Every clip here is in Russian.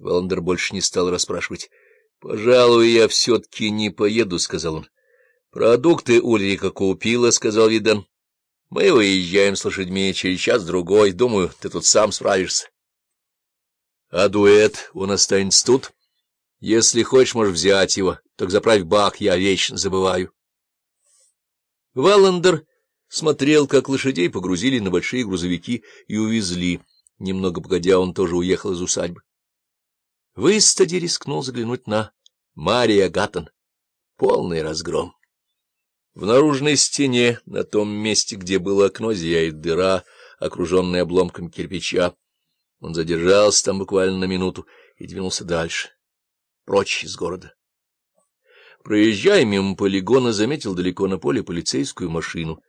Валандер больше не стал расспрашивать. — Пожалуй, я все-таки не поеду, — сказал он. — Продукты Ульрика купила, — сказал Видан. — Мы выезжаем с лошадьми через час-другой. Думаю, ты тут сам справишься. — А дуэт, он останется тут? Если хочешь, можешь взять его. Так заправь бак, я вечно забываю. Валандер смотрел, как лошадей погрузили на большие грузовики и увезли. Немного погодя, он тоже уехал из усадьбы. В Истаде рискнул заглянуть на Мария Гаттон. Полный разгром. В наружной стене, на том месте, где было окно, зияет дыра, окруженная обломками кирпича. Он задержался там буквально на минуту и двинулся дальше, прочь из города. Проезжая мимо полигона, заметил далеко на поле полицейскую машину.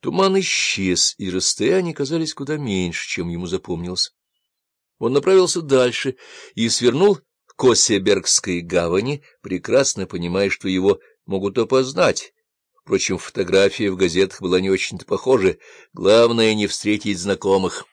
Туман исчез, и расстояния казались куда меньше, чем ему запомнилось. Он направился дальше и свернул к Осебергской гавани, прекрасно понимая, что его могут опознать. Впрочем, фотография в газетах была не очень-то похожа. Главное — не встретить знакомых.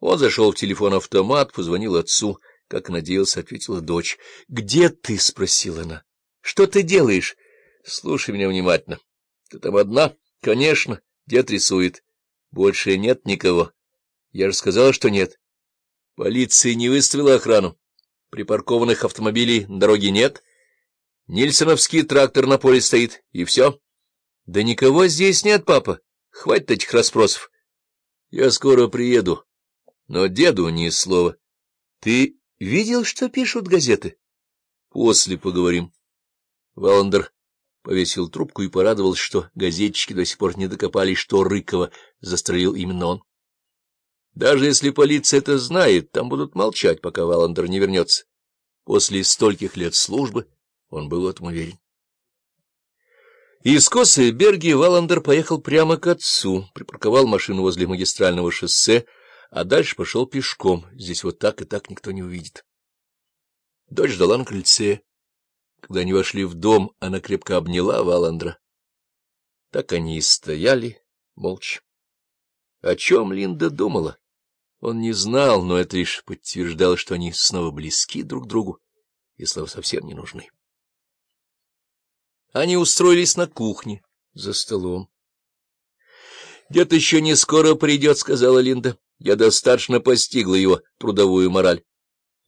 Он зашел в телефон-автомат, позвонил отцу. Как надеялся, ответила дочь. — Где ты? — спросила она. — Что ты делаешь? — Слушай меня внимательно. — Ты там одна? — Конечно. Дед рисует. — Больше нет никого. Я же сказала, что нет. Полиция не выставила охрану. Припаркованных автомобилей на дороге нет. Нильсоновский трактор на поле стоит, и все. Да никого здесь нет, папа. Хватит этих расспросов. Я скоро приеду. Но деду ни слова. Ты видел, что пишут газеты? После поговорим. Валандер повесил трубку и порадовался, что газетчики до сих пор не докопались, что Рыкова застрелил именно он. Даже если полиция это знает, там будут молчать, пока Валандер не вернется. После стольких лет службы он был в этом уверен. Из Берги Валандер поехал прямо к отцу, припарковал машину возле магистрального шоссе, а дальше пошел пешком. Здесь вот так и так никто не увидит. Дочь ждала на крыльце. Когда они вошли в дом, она крепко обняла Валандра. Так они и стояли, молча. О чем Линда думала? Он не знал, но это лишь подтверждало, что они снова близки друг к другу, и слова совсем не нужны. Они устроились на кухне, за столом. — Дед еще не скоро придет, — сказала Линда. Я достаточно постигла его трудовую мораль.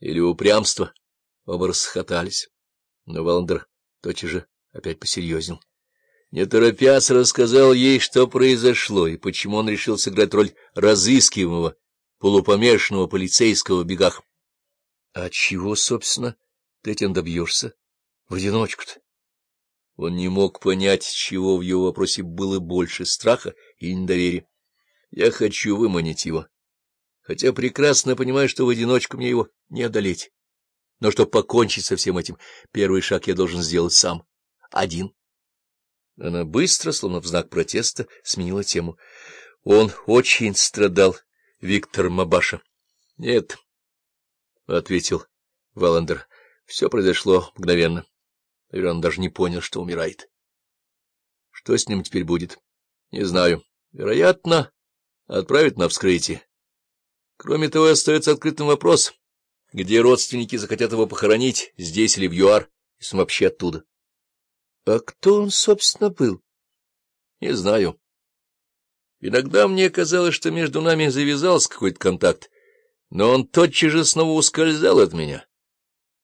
Или упрямство. Оба расхотались. Но Валандер тотчас же опять посерьезнел. Не торопясь, рассказал ей, что произошло, и почему он решил сыграть роль разыскиваемого полупомешанного полицейского в бегах. — А чего, собственно, ты этим добьешься? В одиночку-то? Он не мог понять, чего в его вопросе было больше — страха или недоверия. Я хочу выманить его, хотя прекрасно понимаю, что в одиночку мне его не одолеть. Но чтобы покончить со всем этим, первый шаг я должен сделать сам. Один. Она быстро, словно в знак протеста, сменила тему. Он очень страдал Виктор Мабаша. — Нет, — ответил Валандер. Все произошло мгновенно. Наверное, он даже не понял, что умирает. Что с ним теперь будет? Не знаю. Вероятно, отправят на вскрытие. Кроме того, остается открытым вопрос, где родственники захотят его похоронить, здесь или в ЮАР, если вообще оттуда. — А кто он, собственно, был? — Не знаю. Иногда мне казалось, что между нами завязался какой-то контакт, но он тотчас же снова ускользал от меня.